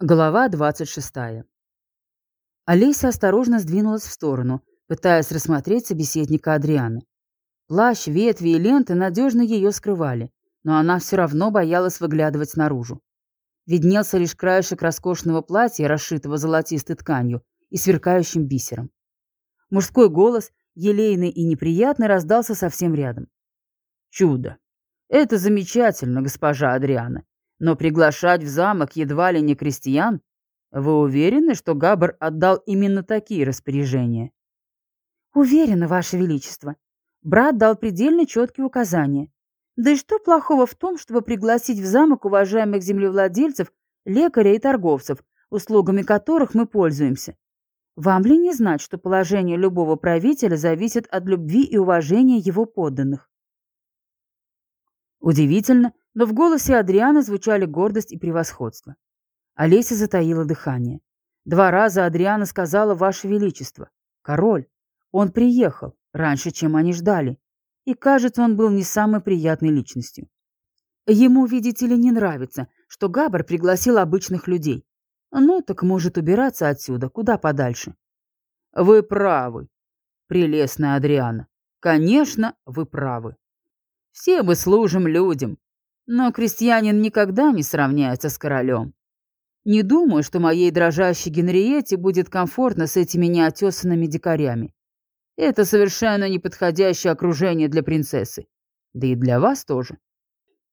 Глава 26. Олеся осторожно сдвинулась в сторону, пытаясь рассмотреть собеседника Адрианы. Плащ, ветви и ленты надежно ее скрывали, но она все равно боялась выглядывать наружу. Виднелся лишь краешек роскошного платья, расшитого золотистой тканью и сверкающим бисером. Мужской голос, елейный и неприятный, раздался совсем рядом. «Чудо! Это замечательно, госпожа Адриана. Но приглашать в замок едва ли не крестьян? Вы уверены, что Габр отдал именно такие распоряжения? Уверена, Ваше Величество. Брат дал предельно четкие указания. Да и что плохого в том, чтобы пригласить в замок уважаемых землевладельцев, лекаря и торговцев, услугами которых мы пользуемся? Вам ли не знать, что положение любого правителя зависит от любви и уважения его подданных? Удивительно, но в голосе Адриана звучали гордость и превосходство. Олеся затаила дыхание. Два раза Адриана сказала «Ваше Величество». Король. Он приехал, раньше, чем они ждали. И, кажется, он был не самой приятной личностью. Ему, видите ли, не нравится, что Габар пригласил обычных людей. Ну, так может убираться отсюда, куда подальше. Вы правы, прелестная Адриана. Конечно, вы правы. Все мы служим людям, но крестьянин никогда не сравняется с королем. Не думаю, что моей дрожащей Генриете будет комфортно с этими неотесанными дикарями. Это совершенно неподходящее окружение для принцессы. Да и для вас тоже.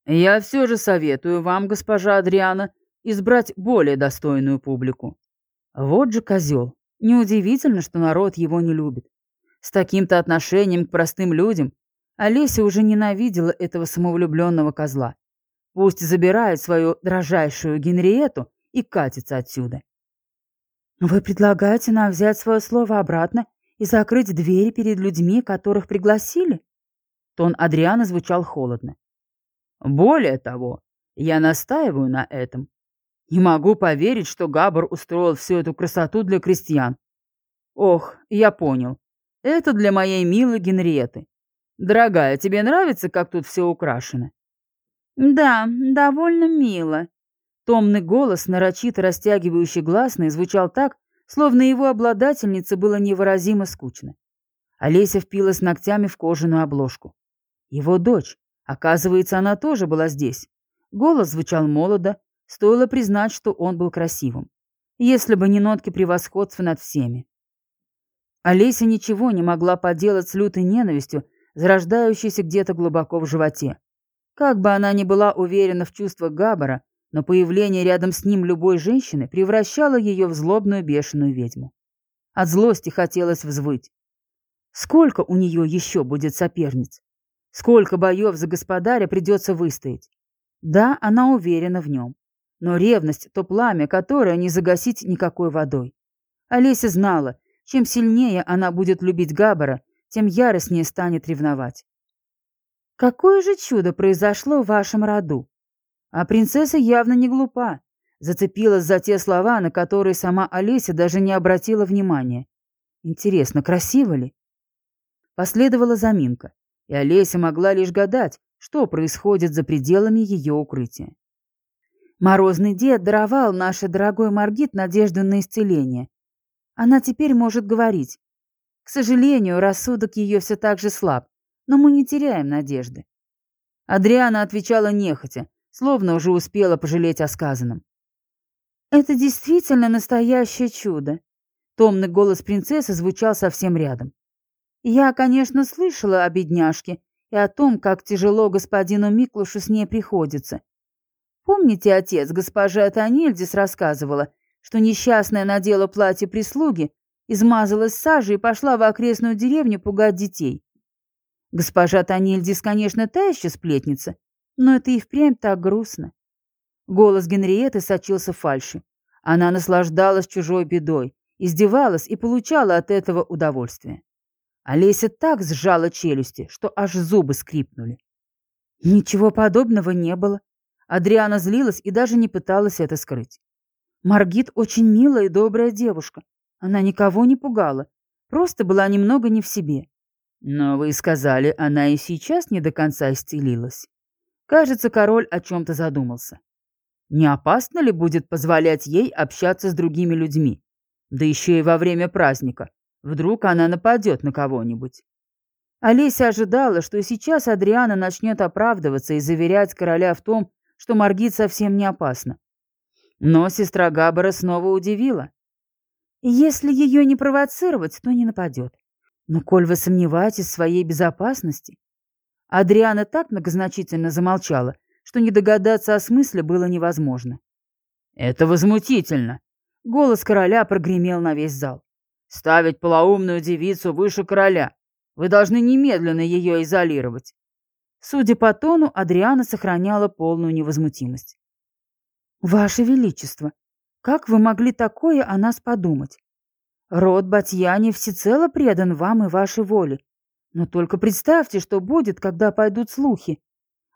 Я все же советую вам, госпожа Адриана, избрать более достойную публику. Вот же козел. Неудивительно, что народ его не любит. С таким-то отношением к простым людям Олеся уже ненавидела этого самовлюбленного козла. Пусть забирает свою дрожайшую Генриету и катится отсюда. Вы предлагаете нам взять свое слово обратно и закрыть двери перед людьми, которых пригласили? Тон Адриана звучал холодно. Более того, я настаиваю на этом. Не могу поверить, что Габр устроил всю эту красоту для крестьян. Ох, я понял. Это для моей милой Генриеты. Дорогая, тебе нравится, как тут все украшено? «Да, довольно мило». Томный голос, нарочито растягивающий гласный, звучал так, словно его обладательнице было невыразимо скучно. Олеся впилась ногтями в кожаную обложку. Его дочь. Оказывается, она тоже была здесь. Голос звучал молодо, стоило признать, что он был красивым. Если бы не нотки превосходства над всеми. Олеся ничего не могла поделать с лютой ненавистью, зарождающейся где-то глубоко в животе. Как бы она ни была уверена в чувствах Габбара, но появление рядом с ним любой женщины превращало ее в злобную бешеную ведьму. От злости хотелось взвыть. Сколько у нее еще будет соперниц? Сколько боев за господаря придется выстоять? Да, она уверена в нем. Но ревность — то пламя, которое не загасить никакой водой. Олеся знала, чем сильнее она будет любить Габбара, тем яростнее станет ревновать. Какое же чудо произошло в вашем роду? А принцесса явно не глупа. Зацепилась за те слова, на которые сама Олеся даже не обратила внимания. Интересно, красиво ли? Последовала заминка, и Олеся могла лишь гадать, что происходит за пределами ее укрытия. Морозный дед даровал нашей дорогой Маргит надежду на исцеление. Она теперь может говорить. К сожалению, рассудок ее все так же слаб, но мы не теряем надежды. Адриана отвечала нехотя, словно уже успела пожалеть о сказанном. «Это действительно настоящее чудо!» Томный голос принцессы звучал совсем рядом. «Я, конечно, слышала о бедняжке и о том, как тяжело господину Миклушу с ней приходится. Помните, отец госпожа Танильдис рассказывала, что несчастная надела платье прислуги, измазалась сажей и пошла в окрестную деревню пугать детей. Госпожа Танильдис, конечно, та еще сплетница, но это и впрямь так грустно. Голос Генриеты сочился фальшью. Она наслаждалась чужой бедой, издевалась и получала от этого удовольствие. Олеся так сжала челюсти, что аж зубы скрипнули. Ничего подобного не было. Адриана злилась и даже не пыталась это скрыть. Маргит очень милая и добрая девушка. Она никого не пугала, просто была немного не в себе. Но вы сказали, она и сейчас не до конца исцелилась. Кажется, король о чем-то задумался. Не опасно ли будет позволять ей общаться с другими людьми? Да еще и во время праздника. Вдруг она нападет на кого-нибудь. Олеся ожидала, что сейчас Адриана начнет оправдываться и заверять короля в том, что Маргит совсем не опасна. Но сестра Габбара снова удивила. Если ее не провоцировать, то не нападет. Но коль вы сомневаетесь в своей безопасности... Адриана так многозначительно замолчала, что не догадаться о смысле было невозможно. «Это возмутительно!» Голос короля прогремел на весь зал. «Ставить полоумную девицу выше короля. Вы должны немедленно ее изолировать. Судя по тону, Адриана сохраняла полную невозмутимость. «Ваше Величество, как вы могли такое о нас подумать? Род Батьяни всецело предан вам и вашей воле. Но только представьте, что будет, когда пойдут слухи».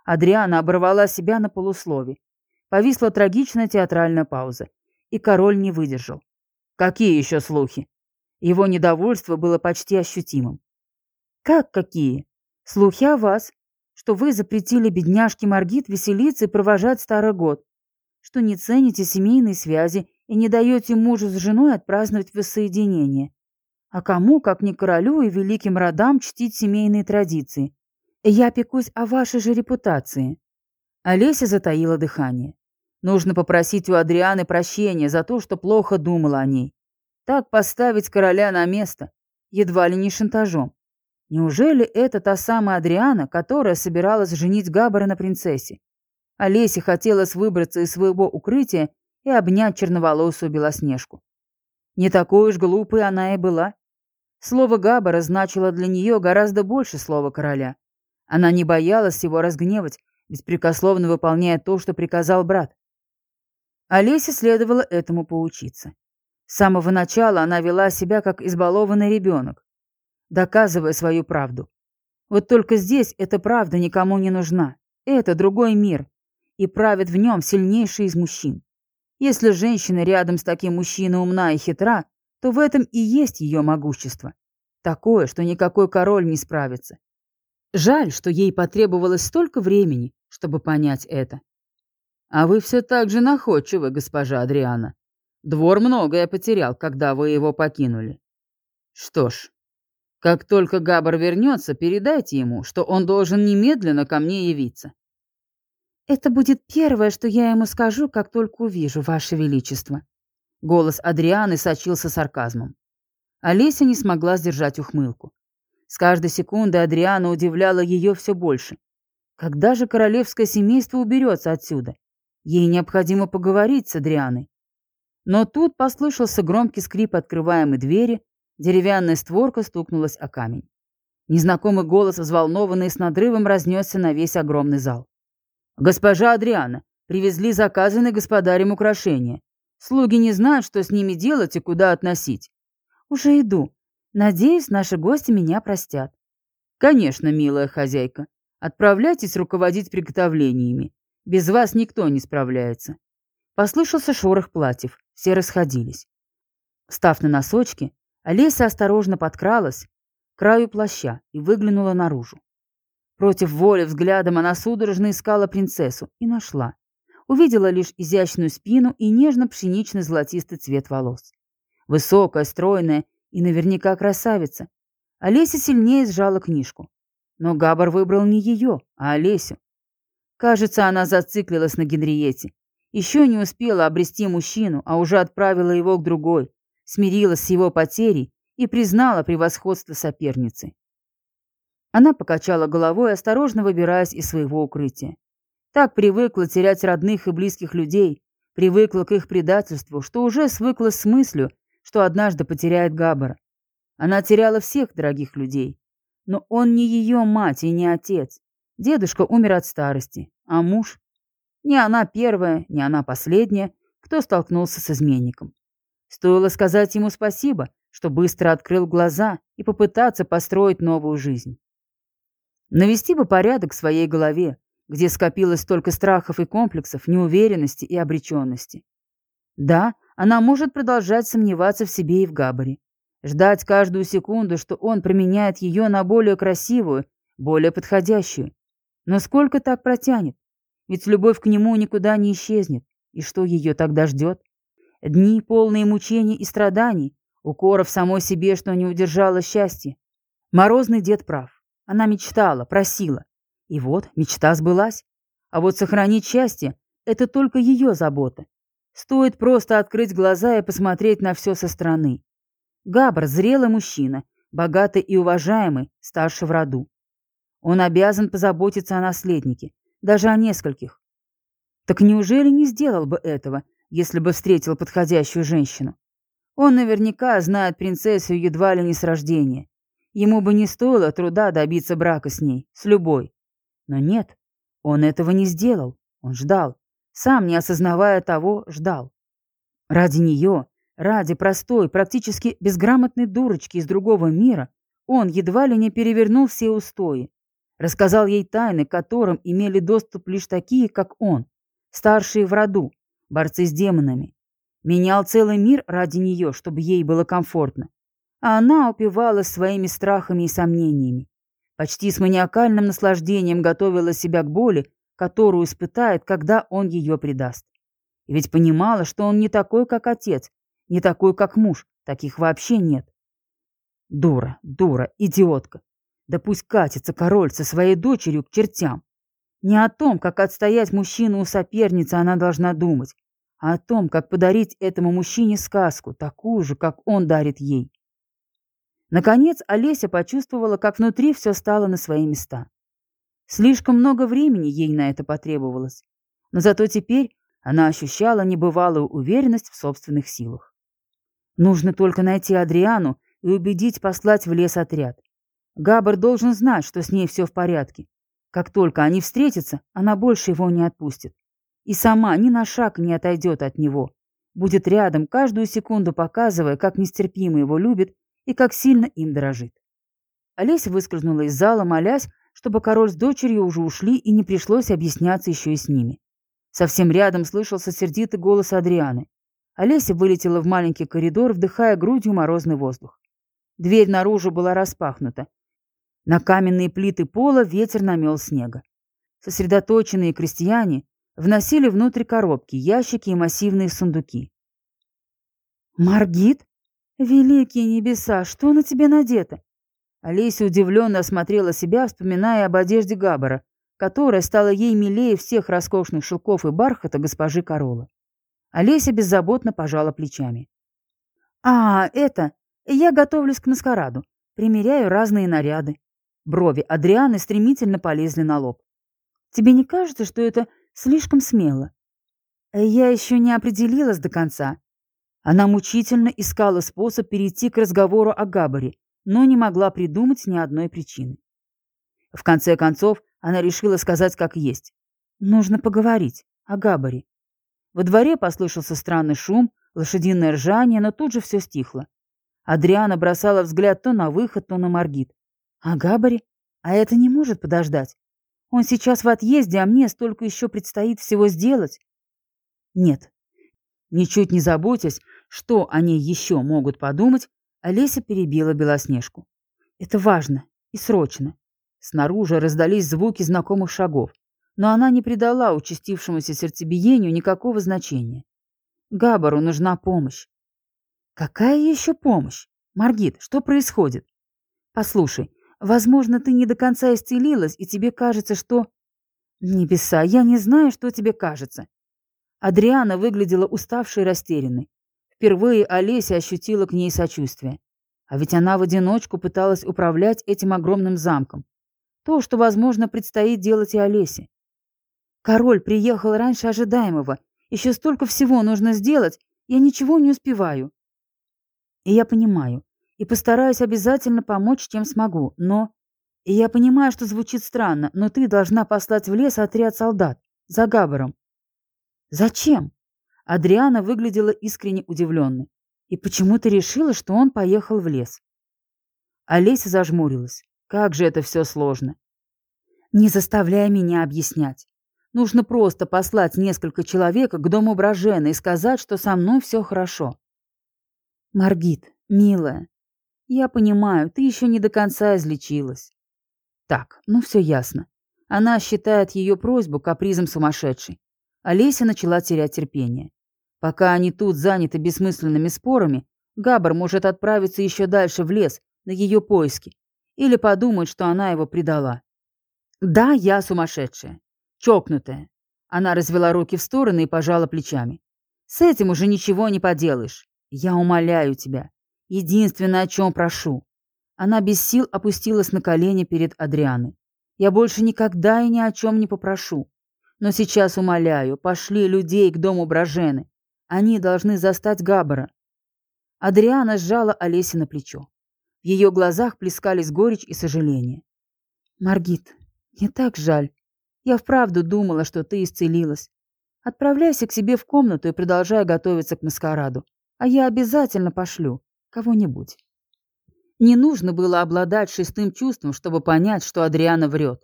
Адриана оборвала себя на полуслове. Повисла трагичная театральная пауза, и король не выдержал. «Какие еще слухи?» Его недовольство было почти ощутимым. Как какие? Слухи о вас, что вы запретили бедняжке Маргит веселиться и провожать старый год, что не цените семейные связи и не даете мужу с женой отпраздновать воссоединение. А кому, как не королю и великим родам, чтить семейные традиции? Я пекусь о вашей же репутации. Олеся затаила дыхание. Нужно попросить у Адрианы прощения за то, что плохо думала о ней. Так поставить короля на место, едва ли не шантажом. Неужели это та самая Адриана, которая собиралась женить Габбара на принцессе? Олесе хотелось выбраться из своего укрытия и обнять черноволосую Белоснежку. Не такой уж глупой она и была. Слово Габбара значило для нее гораздо больше слова короля. Она не боялась его разгневать, беспрекословно выполняя то, что приказал брат. Олесе следовало этому поучиться. С самого начала она вела себя как избалованный ребенок доказывая свою правду. Вот только здесь эта правда никому не нужна. Это другой мир, и правит в нем сильнейший из мужчин. Если женщина рядом с таким мужчиной умна и хитра, то в этом и есть ее могущество. Такое, что никакой король не справится. Жаль, что ей потребовалось столько времени, чтобы понять это. А вы все так же находчивы, госпожа Адриана. Двор многое потерял, когда вы его покинули. Что ж, как только Габар вернется, передайте ему, что он должен немедленно ко мне явиться. Это будет первое, что я ему скажу, как только увижу, Ваше Величество. Голос Адрианы сочился сарказмом. Олеся не смогла сдержать ухмылку. С каждой секундой Адриана удивляла ее все больше. Когда же королевское семейство уберется отсюда? Ей необходимо поговорить с Адрианой. Но тут послышался громкий скрип открываемой двери, Деревянная створка стукнулась о камень. Незнакомый голос, взволнованный с надрывом, разнесся на весь огромный зал. «Госпожа Адриана, привезли заказанные господарем украшения. Слуги не знают, что с ними делать и куда относить». «Уже иду. Надеюсь, наши гости меня простят». «Конечно, милая хозяйка. Отправляйтесь руководить приготовлениями. Без вас никто не справляется». Послышался шорох платьев. Все расходились. Став на носочки, Олеся осторожно подкралась к краю плаща и выглянула наружу. Против воли взглядом она судорожно искала принцессу и нашла. Увидела лишь изящную спину и нежно-пшенично-золотистый цвет волос. Высокая, стройная и наверняка красавица. Олеся сильнее сжала книжку. Но Габар выбрал не ее, а Олесю. Кажется, она зациклилась на Генриете. Еще не успела обрести мужчину, а уже отправила его к другой, смирилась с его потерей и признала превосходство соперницы. Она покачала головой, осторожно выбираясь из своего укрытия. Так привыкла терять родных и близких людей, привыкла к их предательству, что уже свыкла с мыслью, что однажды потеряет Габбара. Она теряла всех дорогих людей. Но он не ее мать и не отец. Дедушка умер от старости, а муж... Не она первая, не она последняя, кто столкнулся с изменником. Стоило сказать ему спасибо, что быстро открыл глаза и попытаться построить новую жизнь. Навести бы порядок в своей голове, где скопилось столько страхов и комплексов, неуверенности и обреченности. Да, она может продолжать сомневаться в себе и в Габаре. Ждать каждую секунду, что он променяет ее на более красивую, более подходящую. Но сколько так протянет? Ведь любовь к нему никуда не исчезнет. И что ее тогда ждет? Дни, полные мучений и страданий, укоров самой себе, что не удержала счастья. Морозный дед прав. Она мечтала, просила. И вот мечта сбылась. А вот сохранить счастье — это только ее забота. Стоит просто открыть глаза и посмотреть на все со стороны. Габр — зрелый мужчина, богатый и уважаемый, старший в роду. Он обязан позаботиться о наследнике, даже о нескольких. Так неужели не сделал бы этого, если бы встретил подходящую женщину? Он наверняка знает принцессу едва ли не с рождения. Ему бы не стоило труда добиться брака с ней, с любой. Но нет, он этого не сделал. Он ждал. Сам, не осознавая того, ждал. Ради нее, ради простой, практически безграмотной дурочки из другого мира, он едва ли не перевернул все устои. Рассказал ей тайны, к которым имели доступ лишь такие, как он, старшие в роду, борцы с демонами. Менял целый мир ради нее, чтобы ей было комфортно. А она упивалась своими страхами и сомнениями. Почти с маниакальным наслаждением готовила себя к боли, которую испытает, когда он ее предаст. И ведь понимала, что он не такой, как отец, не такой, как муж, таких вообще нет. Дура, дура, идиотка. Да пусть катится король со своей дочерью к чертям. Не о том, как отстоять мужчину у соперницы она должна думать, а о том, как подарить этому мужчине сказку, такую же, как он дарит ей. Наконец Олеся почувствовала, как внутри все стало на свои места. Слишком много времени ей на это потребовалось, но зато теперь она ощущала небывалую уверенность в собственных силах. Нужно только найти Адриану и убедить послать в лес отряд. Габар должен знать, что с ней все в порядке. Как только они встретятся, она больше его не отпустит. И сама ни на шаг не отойдет от него. Будет рядом, каждую секунду показывая, как нестерпимо его любит и как сильно им дорожит. Олеся выскользнула из зала, молясь, чтобы король с дочерью уже ушли и не пришлось объясняться еще и с ними. Совсем рядом слышался сердитый голос Адрианы. Олеся вылетела в маленький коридор, вдыхая грудью морозный воздух. Дверь наружу была распахнута, на каменные плиты пола ветер намел снега. Сосредоточенные крестьяне вносили внутрь коробки, ящики и массивные сундуки. «Маргит? Великие небеса, что на тебе надето?» Олеся удивленно осмотрела себя, вспоминая об одежде Габбара, которая стала ей милее всех роскошных шелков и бархата госпожи Корола. Олеся беззаботно пожала плечами. «А, это... Я готовлюсь к маскараду. Примеряю разные наряды. Брови Адрианы стремительно полезли на лоб. «Тебе не кажется, что это слишком смело?» «Я еще не определилась до конца». Она мучительно искала способ перейти к разговору о Габаре, но не могла придумать ни одной причины. В конце концов, она решила сказать как есть. «Нужно поговорить о Габаре». Во дворе послышался странный шум, лошадиное ржание, но тут же все стихло. Адриана бросала взгляд то на выход, то на Маргит. А Габари? А это не может подождать. Он сейчас в отъезде, а мне столько еще предстоит всего сделать. Нет. Ничуть не заботясь, что они еще могут подумать, Олеся перебила Белоснежку. Это важно и срочно. Снаружи раздались звуки знакомых шагов, но она не придала участившемуся сердцебиению никакого значения. Габару нужна помощь. Какая еще помощь? Маргит, что происходит? Послушай, Возможно, ты не до конца исцелилась, и тебе кажется, что... Небеса, я не знаю, что тебе кажется. Адриана выглядела уставшей и растерянной. Впервые Олеся ощутила к ней сочувствие. А ведь она в одиночку пыталась управлять этим огромным замком. То, что, возможно, предстоит делать и Олесе. Король приехал раньше ожидаемого. Еще столько всего нужно сделать, я ничего не успеваю. И я понимаю, и постараюсь обязательно помочь, чем смогу, но... И я понимаю, что звучит странно, но ты должна послать в лес отряд солдат. За Габаром. Зачем? Адриана выглядела искренне удивленной. И почему ты решила, что он поехал в лес? Олеся зажмурилась. Как же это все сложно. Не заставляй меня объяснять. Нужно просто послать несколько человек к дому Брожена и сказать, что со мной все хорошо. Маргит, милая, я понимаю, ты еще не до конца излечилась. Так, ну все ясно. Она считает ее просьбу капризом сумасшедшей. Олеся начала терять терпение. Пока они тут заняты бессмысленными спорами, Габар может отправиться еще дальше в лес на ее поиски или подумать, что она его предала. Да, я сумасшедшая, чокнутая. Она развела руки в стороны и пожала плечами. С этим уже ничего не поделаешь. Я умоляю тебя. Единственное, о чем прошу. Она без сил опустилась на колени перед Адрианой. Я больше никогда и ни о чем не попрошу. Но сейчас умоляю, пошли людей к дому Брожены. Они должны застать Габбара. Адриана сжала Олеси на плечо. В ее глазах плескались горечь и сожаление. «Маргит, мне так жаль. Я вправду думала, что ты исцелилась. Отправляйся к себе в комнату и продолжай готовиться к маскараду. А я обязательно пошлю кого-нибудь». Не нужно было обладать шестым чувством, чтобы понять, что Адриана врет.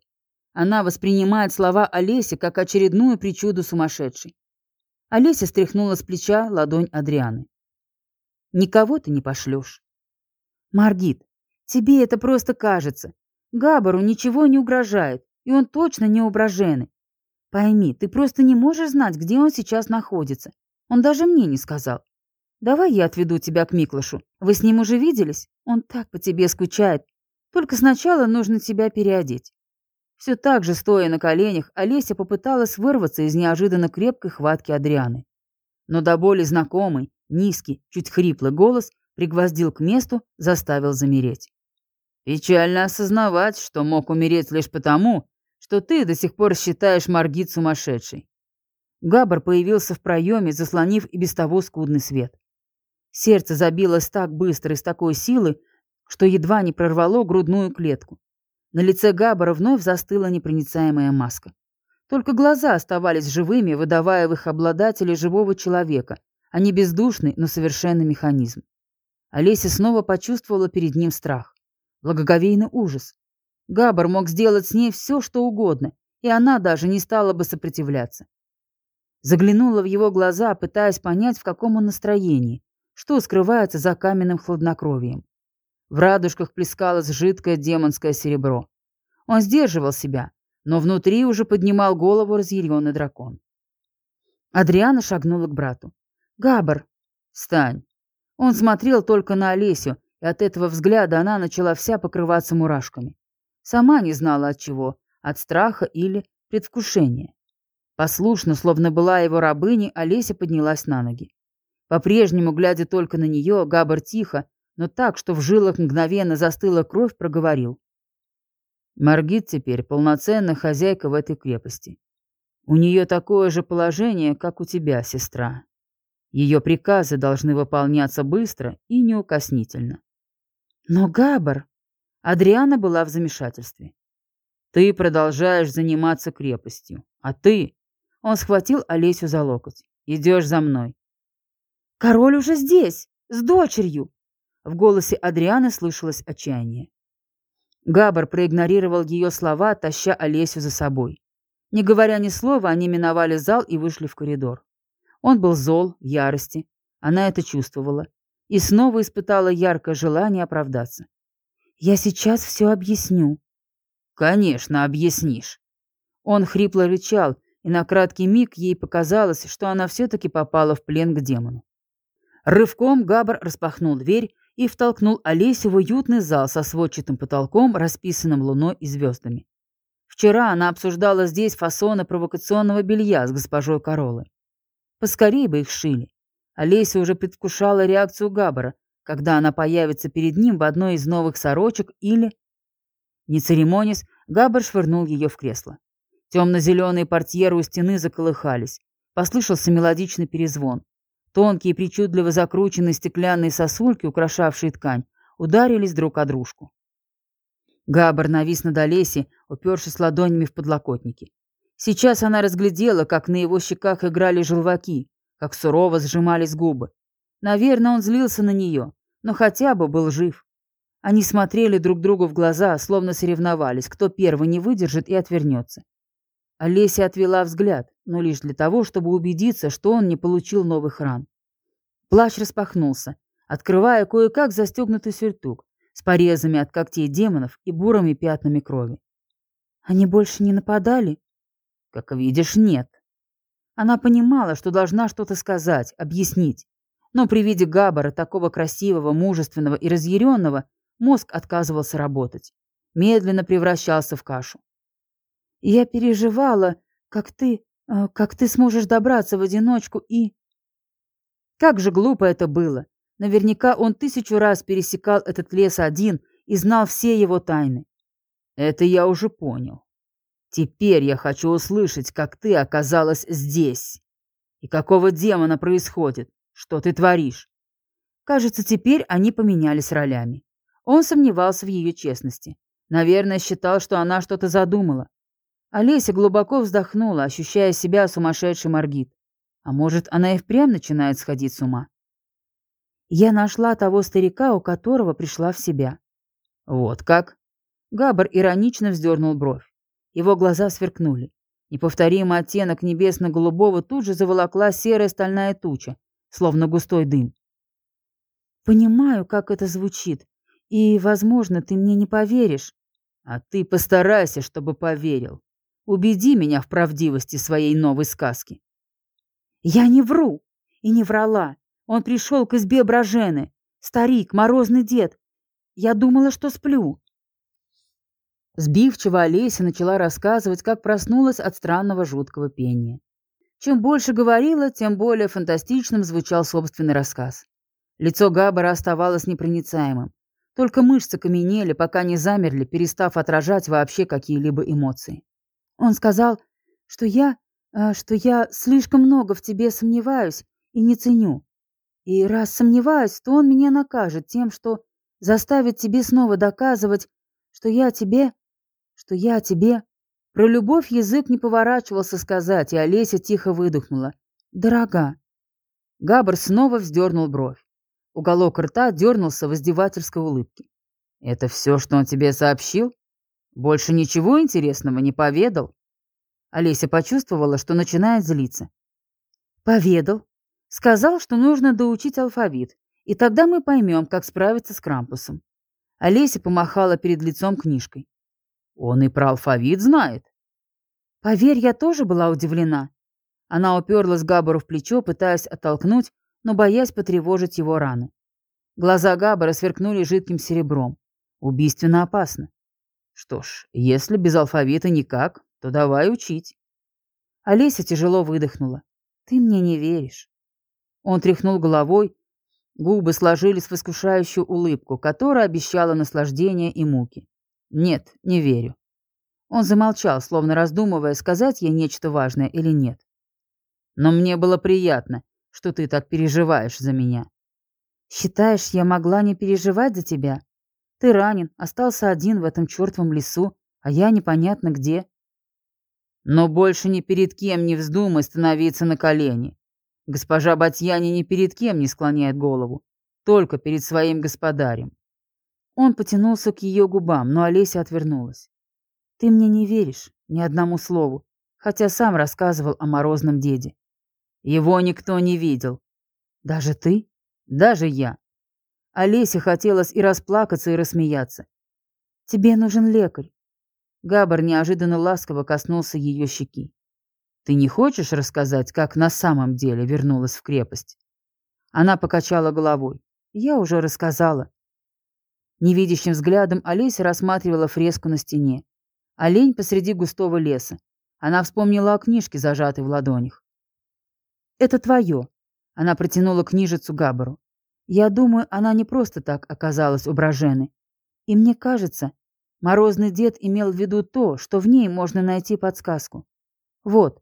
Она воспринимает слова Олеси как очередную причуду сумасшедшей. Олеся стряхнула с плеча ладонь Адрианы. «Никого ты не пошлешь». «Маргит, тебе это просто кажется. Габару ничего не угрожает, и он точно не у Пойми, ты просто не можешь знать, где он сейчас находится. Он даже мне не сказал. Давай я отведу тебя к Миклашу. Вы с ним уже виделись? Он так по тебе скучает. Только сначала нужно тебя переодеть. Все так же, стоя на коленях, Олеся попыталась вырваться из неожиданно крепкой хватки Адрианы. Но до боли знакомый, низкий, чуть хриплый голос пригвоздил к месту, заставил замереть. «Печально осознавать, что мог умереть лишь потому, что ты до сих пор считаешь Маргит сумасшедшей». Габар появился в проеме, заслонив и без того скудный свет. Сердце забилось так быстро и с такой силой, что едва не прорвало грудную клетку. На лице Габбара вновь застыла непроницаемая маска. Только глаза оставались живыми, выдавая в их обладателе живого человека, а не бездушный, но совершенный механизм. Олеся снова почувствовала перед ним страх. Благоговейный ужас. Габар мог сделать с ней все, что угодно, и она даже не стала бы сопротивляться. Заглянула в его глаза, пытаясь понять, в каком он настроении, что скрывается за каменным хладнокровием. В радужках плескалось жидкое демонское серебро. Он сдерживал себя, но внутри уже поднимал голову разъяренный дракон. Адриана шагнула к брату. «Габар, встань!» Он смотрел только на Олесю, и от этого взгляда она начала вся покрываться мурашками. Сама не знала от чего, от страха или предвкушения. Послушно, словно была его рабыней, Олеся поднялась на ноги. По-прежнему, глядя только на нее, Габар тихо, но так, что в жилах мгновенно застыла кровь, проговорил. Маргит теперь полноценная хозяйка в этой крепости. У нее такое же положение, как у тебя, сестра. Ее приказы должны выполняться быстро и неукоснительно. Но Габар... Адриана была в замешательстве. Ты продолжаешь заниматься крепостью, а ты... Он схватил Олесю за локоть. Идешь за мной. Король уже здесь, с дочерью. В голосе Адрианы слышалось отчаяние. Габар проигнорировал ее слова, таща Олесю за собой. Не говоря ни слова, они миновали зал и вышли в коридор. Он был зол, в ярости. Она это чувствовала. И снова испытала яркое желание оправдаться. «Я сейчас все объясню». «Конечно, объяснишь». Он хрипло рычал, и на краткий миг ей показалось, что она все-таки попала в плен к демону. Рывком Габар распахнул дверь и втолкнул Олесю в уютный зал со сводчатым потолком, расписанным луной и звездами. Вчера она обсуждала здесь фасоны провокационного белья с госпожой Королы. Поскорее бы их шили. Олеся уже предвкушала реакцию Габбара, когда она появится перед ним в одной из новых сорочек или... Не церемонясь, Габбар швырнул ее в кресло. Темно-зеленые портьеры у стены заколыхались. Послышался мелодичный перезвон. Тонкие, причудливо закрученные стеклянные сосульки, украшавшие ткань, ударились друг о дружку. Габар навис над Олесей, упершись ладонями в подлокотники. Сейчас она разглядела, как на его щеках играли желваки, как сурово сжимались губы. Наверное, он злился на нее, но хотя бы был жив. Они смотрели друг другу в глаза, словно соревновались, кто первый не выдержит и отвернется. Олеся отвела взгляд, но лишь для того, чтобы убедиться, что он не получил новых ран. Плащ распахнулся, открывая кое-как застегнутый сюртук с порезами от когтей демонов и бурыми пятнами крови. Они больше не нападали? Как видишь, нет. Она понимала, что должна что-то сказать, объяснить. Но при виде Габбара, такого красивого, мужественного и разъяренного, мозг отказывался работать. Медленно превращался в кашу. «Я переживала, как ты, как ты сможешь добраться в одиночку и...» Как же глупо это было. Наверняка он тысячу раз пересекал этот лес один и знал все его тайны. Это я уже понял. Теперь я хочу услышать, как ты оказалась здесь. И какого демона происходит? Что ты творишь? Кажется, теперь они поменялись ролями. Он сомневался в ее честности. Наверное, считал, что она что-то задумала. Олеся глубоко вздохнула, ощущая себя сумасшедшей Маргит. А может, она и впрямь начинает сходить с ума? Я нашла того старика, у которого пришла в себя. Вот как? Габар иронично вздернул бровь. Его глаза сверкнули. Неповторимый оттенок небесно-голубого тут же заволокла серая стальная туча, словно густой дым. «Понимаю, как это звучит, и, возможно, ты мне не поверишь. А ты постарайся, чтобы поверил. Убеди меня в правдивости своей новой сказки. Я не вру и не врала. Он пришел к избе Брожены. Старик, морозный дед. Я думала, что сплю. Сбивчиво Олеся начала рассказывать, как проснулась от странного жуткого пения. Чем больше говорила, тем более фантастичным звучал собственный рассказ. Лицо Габбара оставалось непроницаемым. Только мышцы каменели, пока не замерли, перестав отражать вообще какие-либо эмоции. Он сказал, что я а, что я слишком много в тебе сомневаюсь и не ценю. И раз сомневаюсь, то он меня накажет тем, что заставит тебе снова доказывать, что я тебе, что я тебе. Про любовь язык не поворачивался сказать, и Олеся тихо выдохнула. Дорога. Габр снова вздернул бровь. Уголок рта дернулся в издевательской улыбке. «Это все, что он тебе сообщил? Больше ничего интересного не поведал?» Олеся почувствовала, что начинает злиться. «Поведал. Сказал, что нужно доучить алфавит, и тогда мы поймем, как справиться с Крампусом». Олеся помахала перед лицом книжкой. «Он и про алфавит знает». Поверь, я тоже была удивлена. Она уперлась Габару в плечо, пытаясь оттолкнуть, но боясь потревожить его рану. Глаза Габбара сверкнули жидким серебром. Убийственно опасно. Что ж, если без алфавита никак, то давай учить. Олеся тяжело выдохнула. Ты мне не веришь. Он тряхнул головой, губы сложились в искушающую улыбку, которая обещала наслаждение и муки. Нет, не верю. Он замолчал, словно раздумывая, сказать ей нечто важное или нет. Но мне было приятно, что ты так переживаешь за меня. Считаешь, я могла не переживать за тебя? Ты ранен, остался один в этом чертовом лесу, а я непонятно где. Но больше ни перед кем не вздумай становиться на колени. Госпожа Батьяни ни перед кем не склоняет голову, только перед своим господарем. Он потянулся к ее губам, но Олеся отвернулась. «Ты мне не веришь ни одному слову, хотя сам рассказывал о морозном деде. Его никто не видел. Даже ты? Даже я». Олесе хотелось и расплакаться, и рассмеяться. «Тебе нужен лекарь. Габар неожиданно ласково коснулся ее щеки. «Ты не хочешь рассказать, как на самом деле вернулась в крепость?» Она покачала головой. «Я уже рассказала». Невидящим взглядом Олеся рассматривала фреску на стене. Олень посреди густого леса. Она вспомнила о книжке, зажатой в ладонях. «Это твое». Она протянула книжицу Габару. «Я думаю, она не просто так оказалась у Брожены. И мне кажется, Морозный дед имел в виду то, что в ней можно найти подсказку. Вот.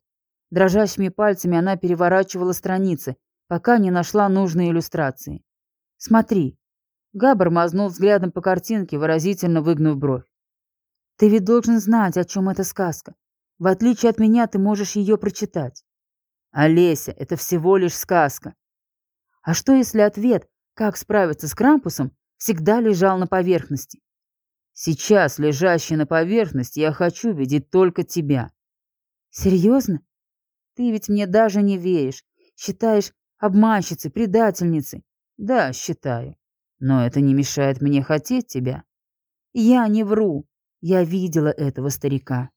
Дрожащими пальцами она переворачивала страницы, пока не нашла нужные иллюстрации. Смотри. Габр мазнул взглядом по картинке, выразительно выгнув бровь. Ты ведь должен знать, о чем эта сказка. В отличие от меня, ты можешь ее прочитать. Олеся, это всего лишь сказка. А что, если ответ, как справиться с Крампусом, всегда лежал на поверхности? Сейчас, лежащий на поверхности, я хочу видеть только тебя. Серьезно? Ты ведь мне даже не веришь. Считаешь обманщицей, предательницей. Да, считаю. Но это не мешает мне хотеть тебя. Я не вру. Я видела этого старика.